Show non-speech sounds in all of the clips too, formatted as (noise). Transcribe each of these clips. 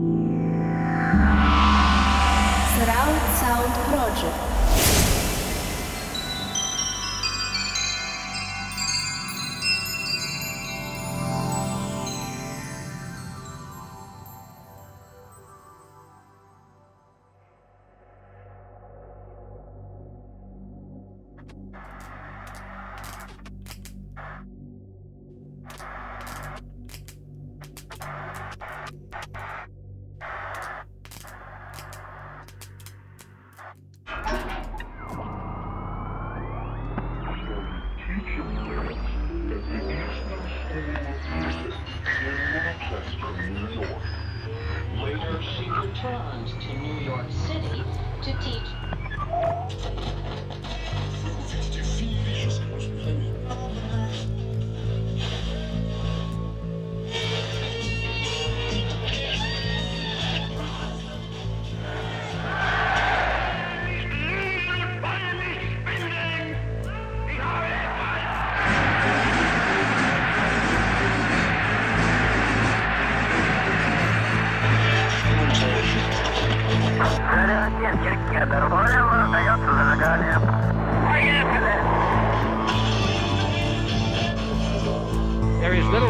Yeah.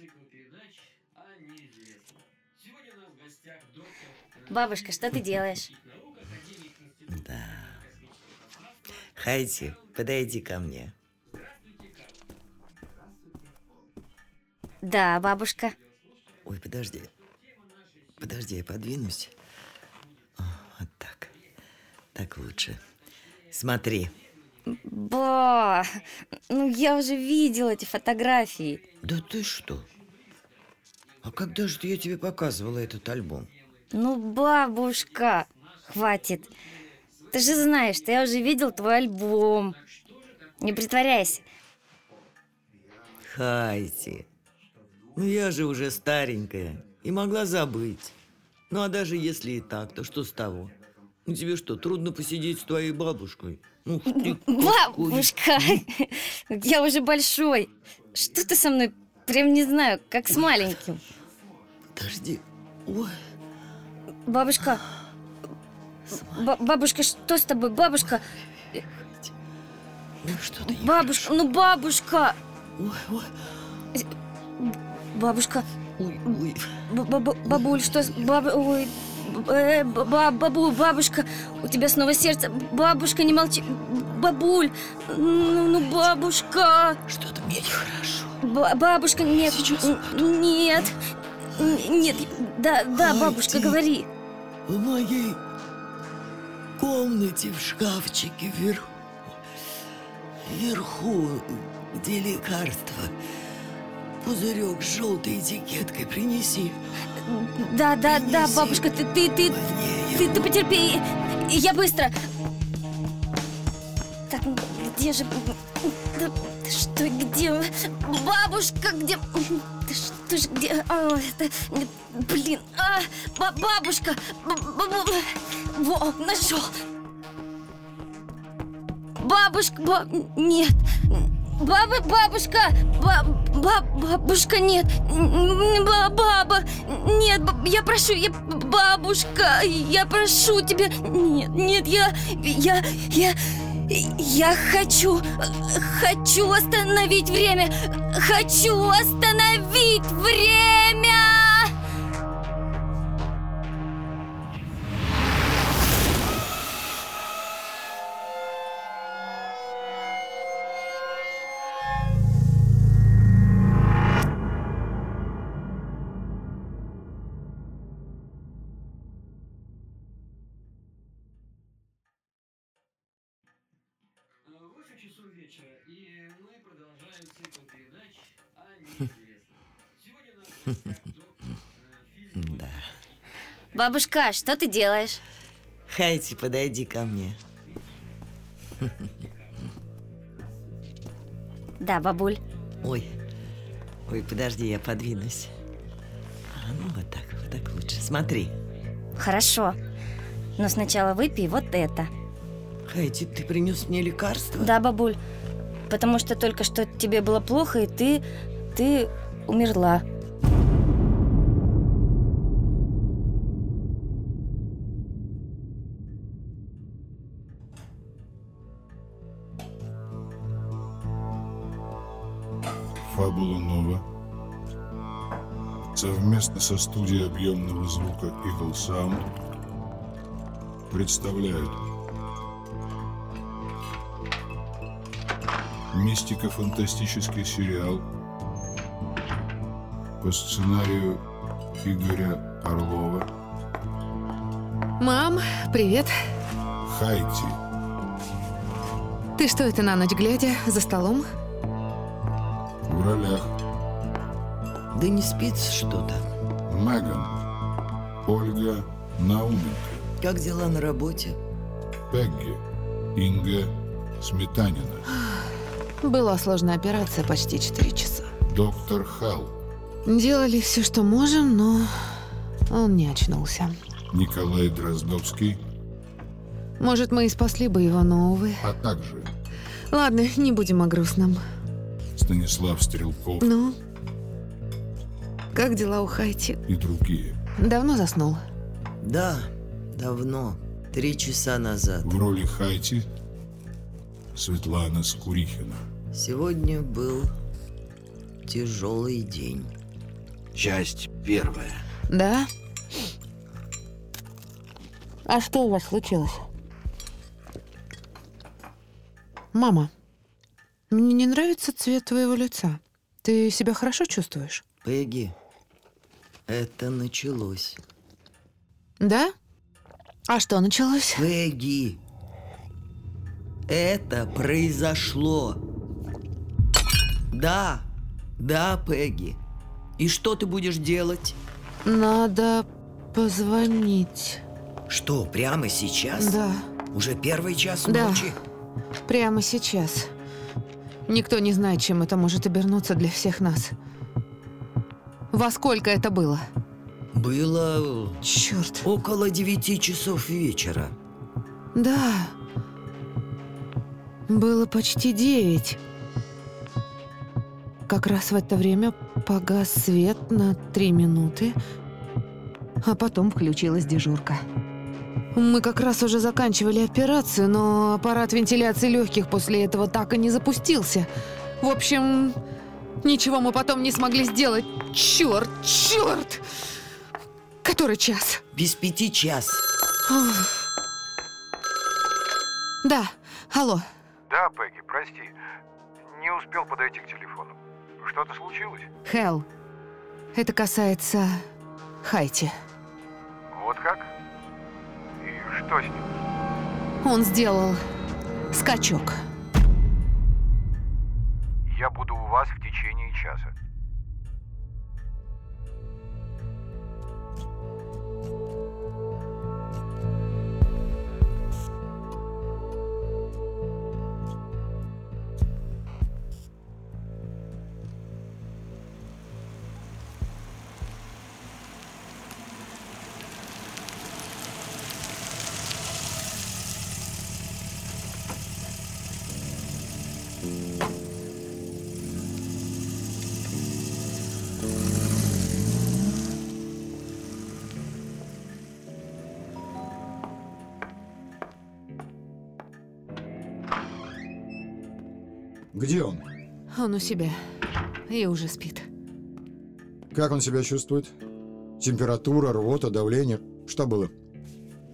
цикл передач о неизвестном. Сегодня у нас в гостях доктор Бабушка, что ты делаешь? Да. Хайти, подойди ко мне. Да, бабушка. Ой, подожди. Подожди, я подвинусь. О, вот так. Так лучше. Смотри. Ба, ну я уже видела эти фотографии. Да ты что? А когда же я тебе показывала этот альбом? Ну, бабушка, хватит. Ты же знаешь, что я уже видел твой альбом. Не притворяйся. Хайти. Ну я же уже старенькая и могла забыть. Ну а даже если и так, то что с того? Ну тебе что, трудно посидеть с твоей бабушкой? Ну ты. Бабушка, (laughs) я уже большой. Что ты со мной? Прям не знаю, как с маленьким. Подожди. Ой, Бабушка, ба- бабушка, что с тобой? Бабушка, ну что-то я- бабушка, ну бабушка, Ой, ой, бабушка, ой, ой. Б- бабу- Бабуль, что с... Баб... Ой, э, ба- бабуль, бабушка, у тебя снова сердце. Бабушка, не молчи. Бабуль, ну, ну бабушка. Что-то мне нехорошо. Ба- бабушка, нет. Сейчас. Нет. Нет. Да, да, бабушка, говори. В моей комнате в шкафчике вверху, вверху, где лекарства, пузырек с желтой этикеткой принеси. Да, да, да, Принеси. бабушка, ты, ты, ты, ты, ты потерпи. Я быстро. Так, где же... Да, да что, где... Бабушка, где... Да что же, где... А, это... Блин, а, ба- бабушка... Б- б- б- Во, нашел. Бабушка, ба- нет. Баба, бабушка, ба- ба- бабушка, нет, баба, я прошу, я бабушка, я прошу тебя, нет, нет, я, я, я, я хочу, хочу остановить время, хочу остановить время. Вечера, и мы продолжаем цикл передач о неизвестном. Сегодня у нас э, Да. Бабушка, что ты делаешь? Хайти, подойди ко мне. Да, бабуль. Ой, ой, подожди, я подвинусь. А, ну вот так, вот так лучше. Смотри. Хорошо. Но сначала выпей вот это. Хайти, ты принес мне лекарство? Да, бабуль. Потому что только что тебе было плохо, и ты... ты умерла. Фабула Нова совместно со студией объемного звука Eagle Sound представляют мистико-фантастический сериал по сценарию Игоря Орлова Мам, привет. «Хайти» Ты что это на ночь глядя за столом? в ролях Да не спится что-то. Меган, Ольга Науменко, Как дела на работе? Пегги, Инга Сметанина, (gasps) Была сложная операция почти 4 часа. доктор Хал, Делали все, что можем, но он не очнулся. Николай Дроздовский, Может, мы и спасли бы его, но, увы. а также Ладно, не будем о грустном. Станислав Стрелков Ну? Как дела у Хайти? и другие. Давно заснул? Да, давно. Три часа назад. В роли Хайти Светлана Скурихина. Сегодня был тяжелый день. Часть первая. Да? А что у вас случилось? Мама, мне не нравится цвет твоего лица. Ты себя хорошо чувствуешь? Пегги, это началось. Да? А что началось? Пегги, это произошло. Да, да, Пегги. И что ты будешь делать? Надо позвонить. Что, прямо сейчас? Да, Уже первый час Да. ночи? прямо сейчас. Никто не знает, чем это может обернуться для всех нас. Во сколько это было? Было Черт. около девяти часов вечера. Да. Было почти девять. Как раз в это время погас свет на три минуты, а потом включилась дежурка. Мы как раз уже заканчивали операцию, но аппарат вентиляции легких после этого так и не запустился. В общем, ничего мы потом не смогли сделать. Черт, черт! Который час? Без пяти час. Да, алло. Да, Пегги, прости. Не успел подойти к телефону. Что-то случилось? Хелл, это касается Хайти. Вот как? И что с ним? Он сделал скачок. Я буду у вас в течение часа. Где он? Он у себя и уже спит. Как он себя чувствует? Температура, рвота, давление? Что было?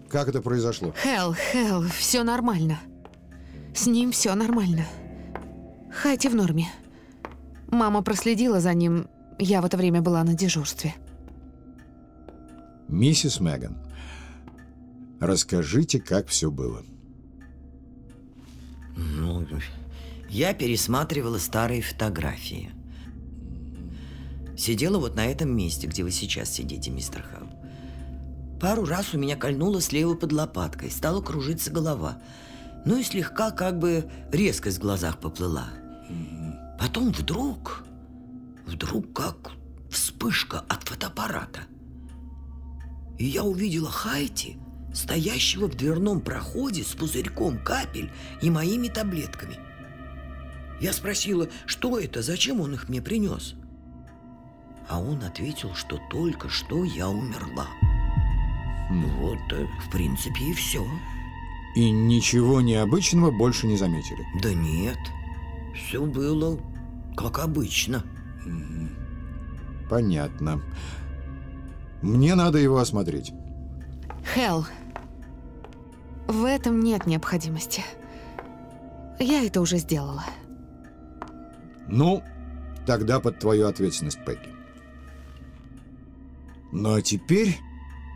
Как это произошло? Хелл, Хелл, все нормально. С ним все нормально. Хайти в норме. Мама проследила за ним. Я в это время была на дежурстве. Миссис Меган, расскажите, как все было. Ну, Я пересматривала старые фотографии. Сидела вот на этом месте, где вы сейчас сидите, мистер Хелл. Пару раз у меня кольнуло слева под лопаткой, стала кружиться голова. Ну и слегка как бы резкость в глазах поплыла. Потом вдруг, вдруг как вспышка от фотоаппарата. И я увидела Хайти, стоящего в дверном проходе с пузырьком капель и моими таблетками. Я спросила, что это, зачем он их мне принес? А он ответил, что только что я умерла. Вот, э, в принципе, и все. И ничего необычного больше не заметили? Да нет, все было как обычно. Понятно. Мне надо его осмотреть. Хелл, в этом нет необходимости. Я это уже сделала. Ну, тогда под твою ответственность, Пегги. Ну а теперь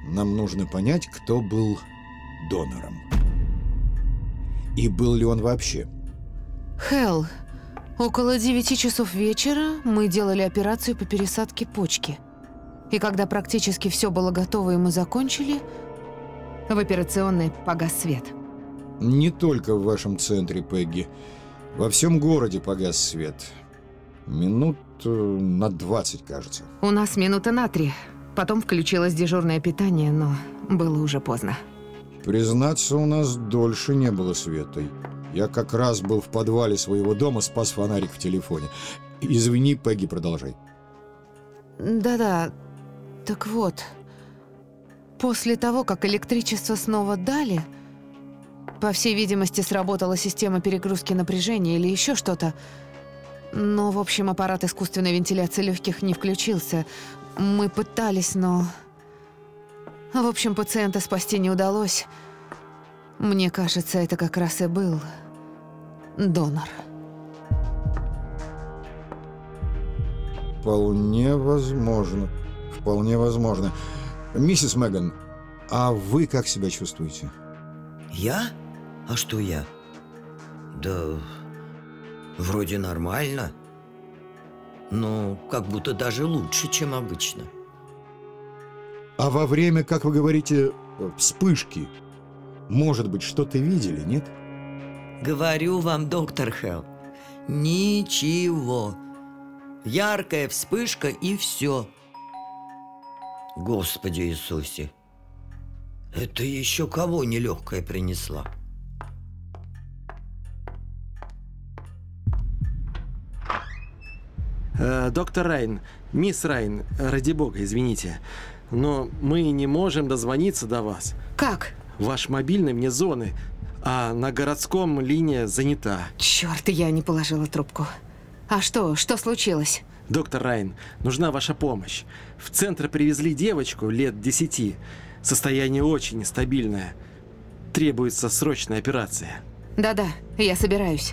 нам нужно понять, кто был донором. И был ли он вообще? Хелл, около девяти часов вечера мы делали операцию по пересадке почки. И когда практически все было готово и мы закончили, в операционной погас свет. Не только в вашем центре, Пегги. Во всем городе погас свет. Минут э, на 20, кажется. У нас минута на три. Потом включилось дежурное питание, но было уже поздно. Признаться, у нас дольше не было света. Я как раз был в подвале своего дома, спас фонарик в телефоне. Извини, Пегги, продолжай. Да-да, так вот. После того, как электричество снова дали, по всей видимости, сработала система перегрузки напряжения или еще что-то. Но, в общем, аппарат искусственной вентиляции легких не включился. Мы пытались, но... В общем, пациента спасти не удалось. Мне кажется, это как раз и был донор. Вполне возможно. Вполне возможно. Миссис Меган, а вы как себя чувствуете? Я? А что я? Да вроде нормально. Но как будто даже лучше, чем обычно. А во время, как вы говорите, вспышки, может быть, что-то видели, нет? Говорю вам, доктор Хелл, ничего. Яркая вспышка и все. Господи Иисусе, это еще кого нелегкая принесла? Э, доктор Райн, мисс Райн, ради бога, извините, но мы не можем дозвониться до вас. Как? Ваш мобильный мне зоны, а на городском линия занята. Черт, я не положила трубку. А что, что случилось? Доктор Райн, нужна ваша помощь. В центр привезли девочку лет десяти. Состояние очень нестабильное. Требуется срочная операция. Да-да, я собираюсь.